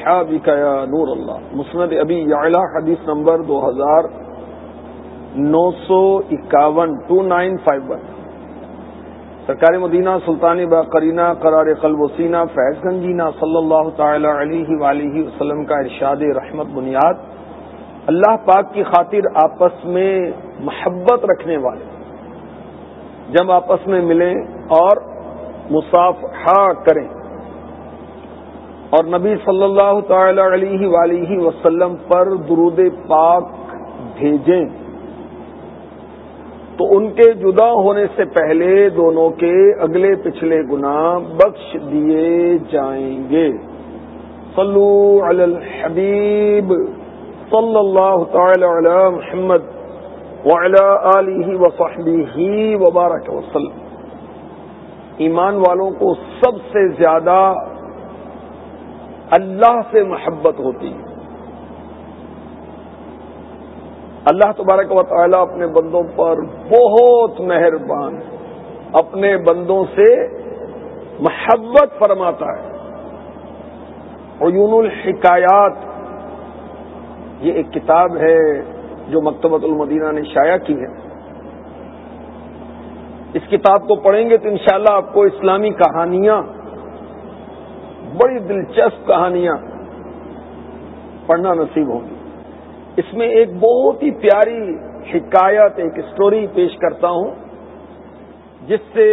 يا نور الله مسند ابی یعلا، حدیث نمبر دو ہزار نو سو اکاون ٹو نائن فائیو ون سرکار مدینہ سلطانی با کرینہ قرار قلب و سینہ، فیض گنجینہ صلی اللہ تعالی علیہ وآلہ وسلم کا ارشاد رحمت بنیاد، اللہ پاک کی خاطر آپس میں محبت رکھنے والے. جب آپس میں ملیں اور مصافحہ کریں اور نبی صلی اللہ تعالی علیہ ولیہ وسلم پر درود پاک بھیجیں۔ تو ان کے جدا ہونے سے پہلے دونوں کے اگلے پچھلے گنا بخش دیے جائیں گے۔ صلو علی الحبیب صلی اللہ تعالی علی محمد آلہ وصحبہ وبارک وسلم۔ ایمان والوں کو سب سے زیادہ اللہ سے محبت ہوتی ہے۔ اللہ تبارک و تعالی اپنے بندوں پر بہت مہربان اپنے بندوں سے محبت فرماتا ہے۔ عیون الحکایات، یہ ایک کتاب ہے جو مکتبۃ المدینہ نے شائع کی ہے۔ اس کتاب کو پڑھیں گے تو انشاءاللہ آپ کو اسلامی کہانیاں بڑی دلچسپ کہانیاں پڑھنا نصیب ہوں گی۔ اس میں ایک بہت ہی پیاری حکایت، ایک اسٹوری پیش کرتا ہوں، جس سے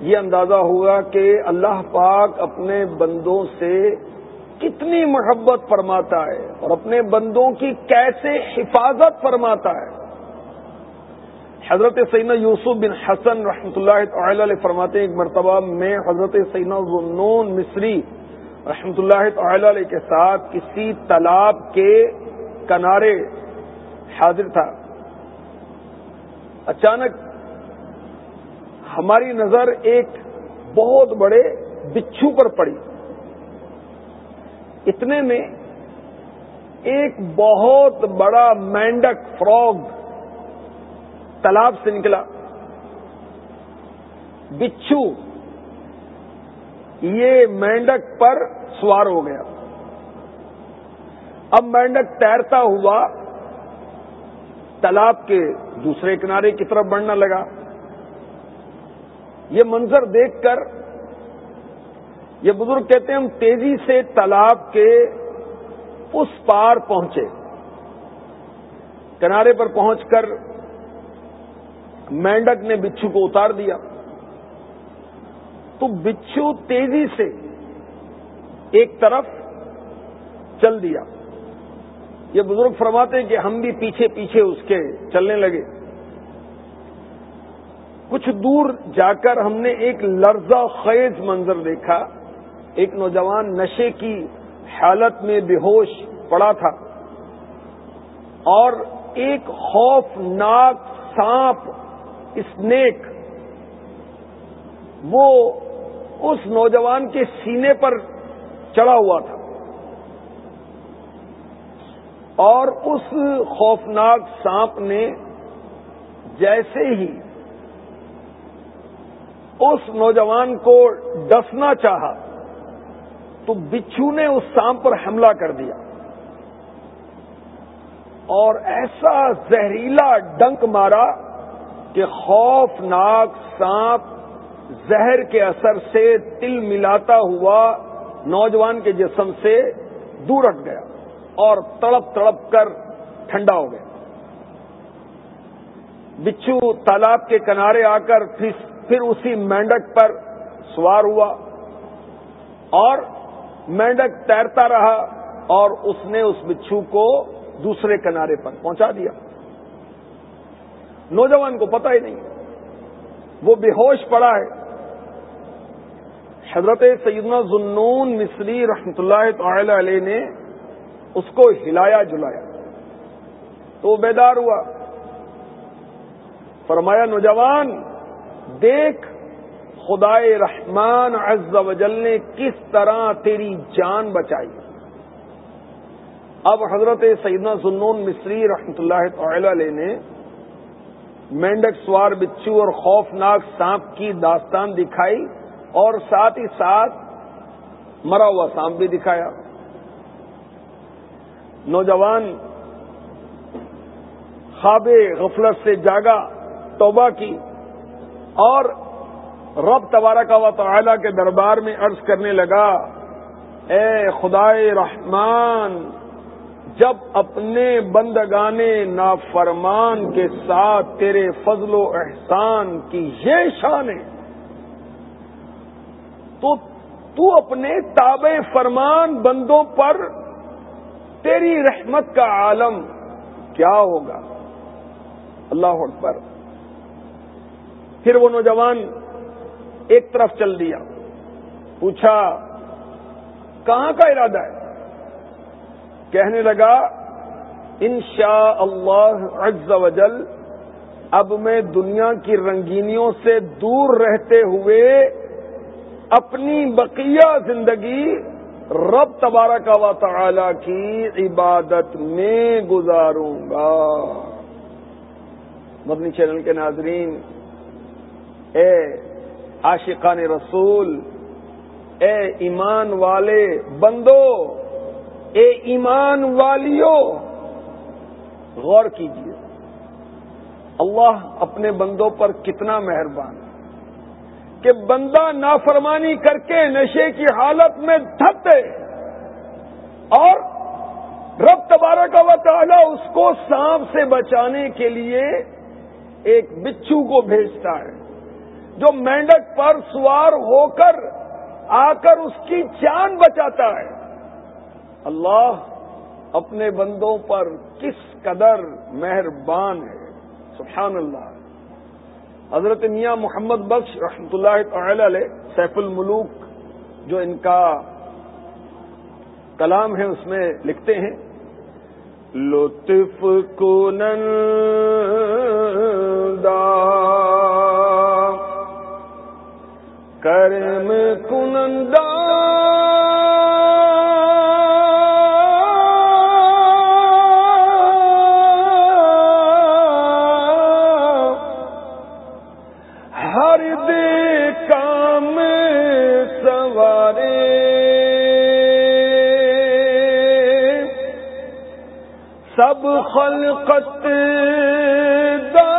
یہ اندازہ ہوگا کہ اللہ پاک اپنے بندوں سے کتنی محبت فرماتا ہے اور اپنے بندوں کی کیسے حفاظت فرماتا ہے۔ حضرت سینا یوسف بن حسن رحمۃ اللہ تعالی علیہ فرماتے ہیں، ایک مرتبہ میں حضرت سینا ضنون مصری رحمۃ اللہ تعالی علیہ کے ساتھ کسی تالاب کے کنارے حاضر تھا۔ اچانک ہماری نظر ایک بہت بڑے بچھو پر پڑی۔ اتنے میں ایک بہت بڑا مینڈک فراگ تالاب سے نکلا۔ بچھو، یہ مینڈک پر سوار ہو گیا۔ اب مینڈک تیرتا ہوا تالاب کے دوسرے کنارے کی طرف بڑھنا لگا۔ یہ منظر دیکھ کر یہ بزرگ کہتے ہیں ہم تیزی سے تالاب کے اس پار پہنچے۔ کنارے پر پہنچ کر مینڈک نے بچھو کو اتار دیا۔ تو بچھو تیزی سے ایک طرف چل دیا۔ یہ بزرگ فرماتے کہ ہم بھی پیچھے پیچھے اس کے چلنے لگے۔ کچھ دور جا کر ہم نے ایک لرزہ خیز منظر دیکھا۔ ایک نوجوان نشے کی حالت میں بے ہوش پڑا تھا۔ اور ایک خوفناک سانپ، اسنیک، وہ اس نوجوان کے سینے پر چڑھا ہوا تھا۔ اور اس خوفناک سانپ نے جیسے ہی اس نوجوان کو ڈسنا چاہا، تو بچھو نے اس سانپ پر حملہ کر دیا۔ اور ایسا زہریلا ڈنک مارا کہ خوفناک سانپ زہر کے اثر سے تل ملاتا ہوا نوجوان کے جسم سے دور ہٹ گیا اور تڑپ تڑپ کر ٹھنڈا ہو گیا۔ بچھو تالاب کے کنارے آ کر پھر اسی مینڈک پر سوار ہوا اور مینڈک تیرتا رہا اور اس نے اس بچھو کو دوسرے کنارے پر پہنچا دیا۔ نوجوان کو پتا ہی نہیں، وہ بے ہوش پڑا ہے۔ حضرت سیدنا ظنون مصری رحمت اللہ تعالی علیہ نے اس کو ہلایا جلایا تو بیدار ہوا فرمایا، نوجوان، دیکھ، خدائے رحمان عز و جل نے کس طرح تیری جان بچائی۔ اب حضرت سیدنا سنون مصری رحمت اللہ تعالی علیہ نے مینڈک سوار بچو اور خوفناک سانپ کی داستان دکھائی۔ اور ساتھ ہی ساتھ مرا ہوا سانپ بھی دکھایا۔ نوجوان خواب غفلت سے جاگا، توبہ کی اور رب تبارہ کا و تعالی کے دربار میں عرض کرنے لگا، اے خدائے رحمان، جب اپنے بندگانے نافرمان کے ساتھ تیرے فضل و احسان کی یہ شان ہے تو تو اپنے تاب فرمان بندوں پر تیری رحمت کا عالم کیا ہوگا؟ اللہ اکبر۔ پھر وہ نوجوان ایک طرف چل دیا، پوچھا، کہاں کا ارادہ ہے؟ کہنے لگا ان شاء اللہ عز و جل، اب میں دنیا کی رنگینیوں سے دور رہتے ہوئے اپنی بقیہ زندگی رب تبارہ کا و تعالی کی عبادت میں گزاروں گا۔ مدنی چینل کے ناظرین، اے عاشقان رسول، اے ایمان والے بندو، اے ایمان والیوں غور کیجیے اللہ اپنے بندوں پر کتنا مہربان کہ بندہ نافرمانی کر کے نشے کی حالت میں دھتے اور رب تبارہ کا وطالعہ اس کو سانپ سے بچانے کے لیے ایک بچھو کو بھیجتا ہے، جو مینڈک پر سوار ہو کر آ کر اس کی جان بچاتا ہے۔ اللہ اپنے بندوں پر کس قدر مہربان ہے۔ سبحان اللہ۔ حضرت میاں محمد بخش رحمۃ اللہ تعالی علیہ، سیف الملوک، جو ان کا کلام ہے، اس میں لکھتے ہیں، لطف کو کرم کنندا اب خلقت دا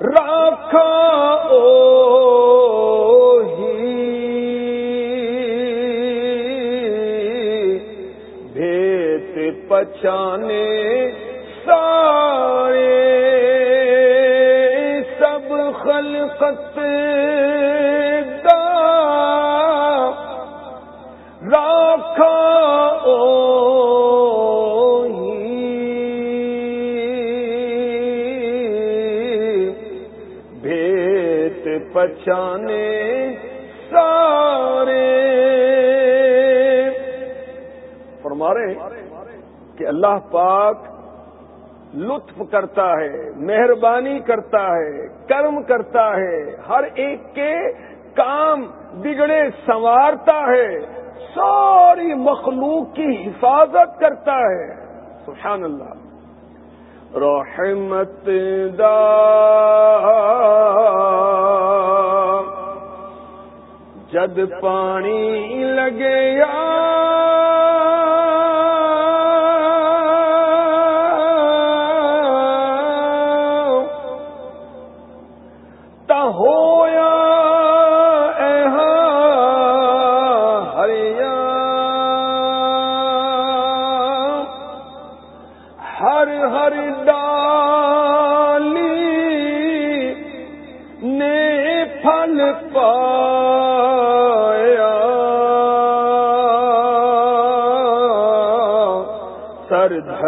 راکھا او پچانے بھیت سارے۔ فرما رہے ہیں کہ اللہ پاک لطف کرتا ہے، مہربانی کرتا ہے، کرم کرتا ہے، ہر ایک کے کام بگڑے سنوارتا ہے، ساری مخلوق کی حفاظت کرتا ہے۔ سبحان اللہ۔ رحمت دا جد پانی لگے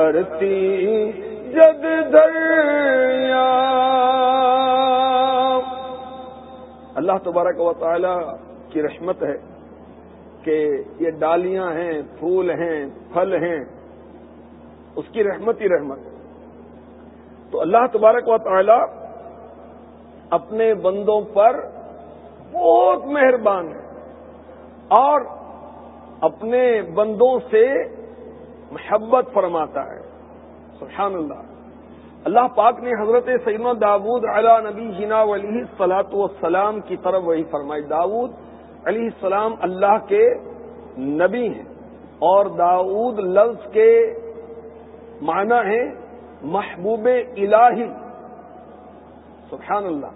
یا دھرتی جد دریا۔ اللہ تبارک و تعالی کی رحمت ہے کہ یہ ڈالیاں ہیں، پھول ہیں، پھل ہیں۔ اس کی رحمت ہی رحمت تو اللہ تبارک و تعالی اپنے بندوں پر بہت مہربان ہے اور اپنے بندوں سے محبت فرماتا ہے۔ سبحان اللہ۔ اللہ پاک نے حضرت سیدنا داود علی نبی جنا علیہ سلاۃ والسلام کی طرف وہی فرمائی۔ داود علیہ السلام اللہ کے نبی ہیں اور داود لفظ کے معنی ہے محبوب الہی۔ سبحان اللہ۔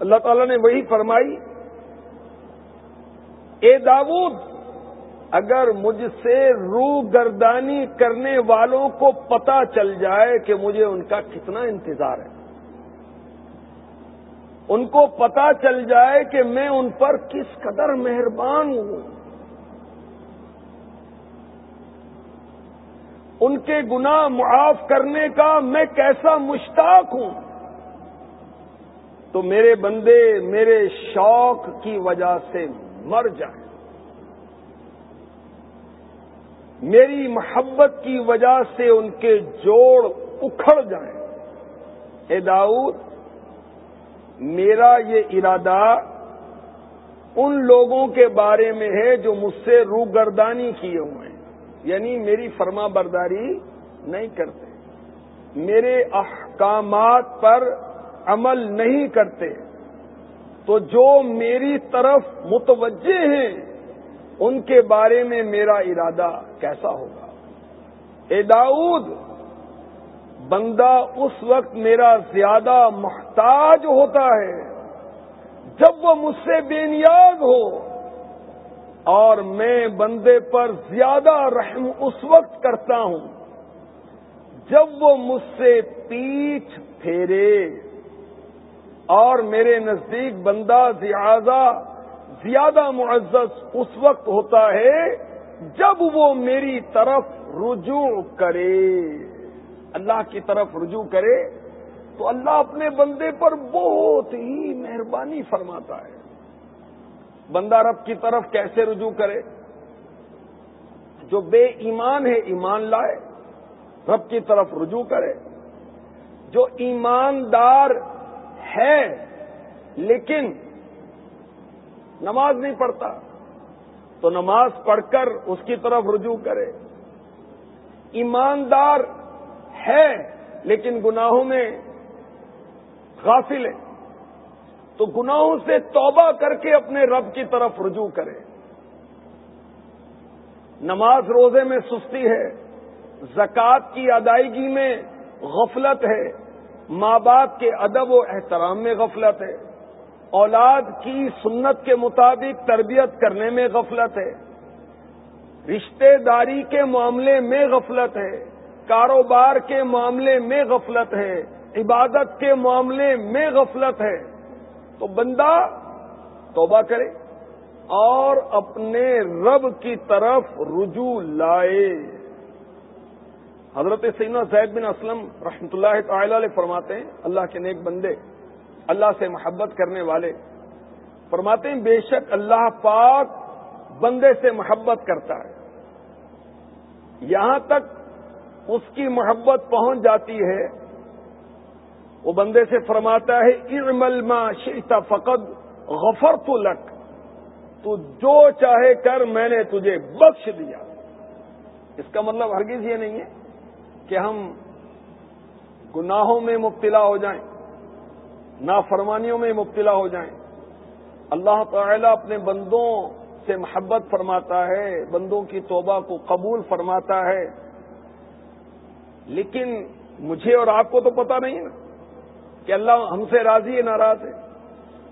اللہ تعالی نے وہی فرمائی۔ اے داود اگر مجھ سے رو گردانی کرنے والوں کو پتا چل جائے کہ مجھے ان کا کتنا انتظار ہے۔ ان کو پتا چل جائے کہ میں ان پر کس قدر مہربان ہوں۔ ان کے گناہ معاف کرنے کا میں کیسا مشتاق ہوں۔ تو میرے بندے، میرے شوق کی وجہ سے مر جائیں۔ میری محبت کی وجہ سے ان کے جوڑ اکھڑ جائیں۔ اے داؤد، میرا یہ ارادہ ان لوگوں کے بارے میں ہے جو مجھ سے روگردانی کیے ہوئے ہیں یعنی میری فرما برداری نہیں کرتے۔ میرے احکامات پر عمل نہیں کرتے۔ تو جو میری طرف متوجہ ہیں ان کے بارے میں میرا ارادہ کیسا ہوگا؟ اے داؤد، بندہ اس وقت میرا زیادہ محتاج ہوتا ہے جب وہ مجھ سے بے نیاز ہو اور میں بندے پر زیادہ رحم اس وقت کرتا ہوں جب وہ مجھ سے پیچھ پھیرے اور میرے نزدیک بندہ زیادہ زیادہ معزز اس وقت ہوتا ہے جب وہ میری طرف رجوع کرے۔ اللہ کی طرف رجوع کرے تو اللہ اپنے بندے پر بہت ہی مہربانی فرماتا ہے۔ بندہ رب کی طرف کیسے رجوع کرے؟ جو بے ایمان ہے، ایمان لائے، رب کی طرف رجوع کرے۔ جو ایماندار ہے، لیکن نماز نہیں پڑھتا تو نماز پڑھ کر اس کی طرف رجوع کرے۔ ایماندار ہے لیکن گناہوں میں غافل ہے۔ تو گناہوں سے توبہ کر کے اپنے رب کی طرف رجوع کرے۔ نماز روزے میں سستی ہے، زکوٰۃ کی ادائیگی میں غفلت ہے، ماں باپ کے ادب و احترام میں غفلت ہے۔ اولاد کی سنت کے مطابق تربیت کرنے میں غفلت ہے۔ رشتے داری کے معاملے میں غفلت ہے۔ کاروبار کے معاملے میں غفلت ہے۔ عبادت کے معاملے میں غفلت ہے۔ تو بندہ توبہ کرے اور اپنے رب کی طرف رجوع لائے۔ حضرت سینا زید بن اسلم رحمۃ اللہ تعالی علیہ فرماتے ہیں، اللہ کے نیک بندے اللہ سے محبت کرنے والے فرماتے ہیں، بے شک اللہ پاک بندے سے محبت کرتا ہے۔ یہاں تک اس کی محبت پہنچ جاتی ہے۔ وہ بندے سے فرماتا ہے ارمل ما شیتا فقد غفر تو لک تو جو چاہے کر، میں نے تجھے بخش دیا۔ اس کا مطلب ہرگز یہ نہیں ہے کہ ہم گناہوں میں مبتلا ہو جائیں۔ نافرمانیوں میں مبتلا ہو جائیں۔ اللہ تعالی اپنے بندوں سے محبت فرماتا ہے، بندوں کی توبہ کو قبول فرماتا ہے۔ لیکن مجھے اور آپ کو تو پتا نہیں نا کہ اللہ ہم سے راضی ہے ناراض ہے۔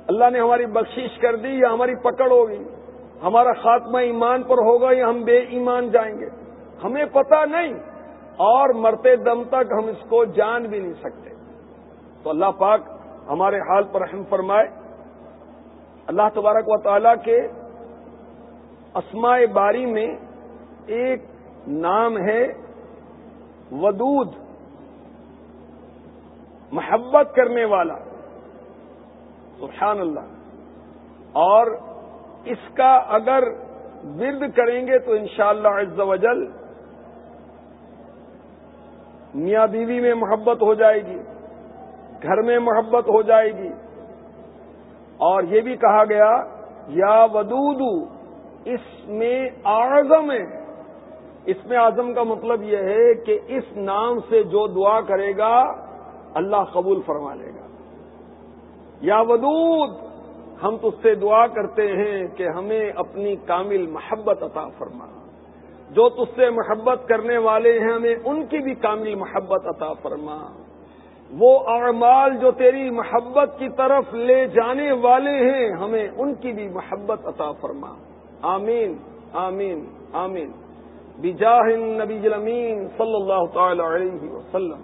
اللہ نے ہماری بخشش کر دی یا ہماری پکڑ ہوگی؟ ہمارا خاتمہ ایمان پر ہوگا یا ہم بے ایمان جائیں گے؟ ہمیں پتا نہیں۔ اور مرتے دم تک ہم اس کو جان بھی نہیں سکتے۔ تو اللہ پاک ہمارے حال پر رحم فرمائے۔ اللہ تبارک و تعالی کے اسماء باری میں ایک نام ہے ودود، محبت کرنے والا۔ سبحان اللہ اور اس کا اگر ورد کریں گے تو انشاءاللہ شاء اللہ وجل میاں بیوی میں محبت ہو جائے گی۔ گھر میں محبت ہو جائے گی۔ اور یہ بھی کہا گیا، یا ودود اس میں آزم ہے۔ اس میں اعظم کا مطلب یہ ہے کہ اس نام سے جو دعا کرے گا، اللہ قبول فرما لے گا۔ یا ودود، ہم تو اس سے دعا کرتے ہیں کہ ہمیں اپنی کامل محبت عطا فرما۔ جو تج سے محبت کرنے والے ہیں، ہمیں ان کی بھی کامل محبت عطا فرما۔ وہ اعمال جو تیری محبت کی طرف لے جانے والے ہیں، ہمیں ان کی بھی محبت عطا فرما۔ آمین آمین آمین۔ بجاہ النبی الامین صلی اللہ تعالی علیہ وسلم۔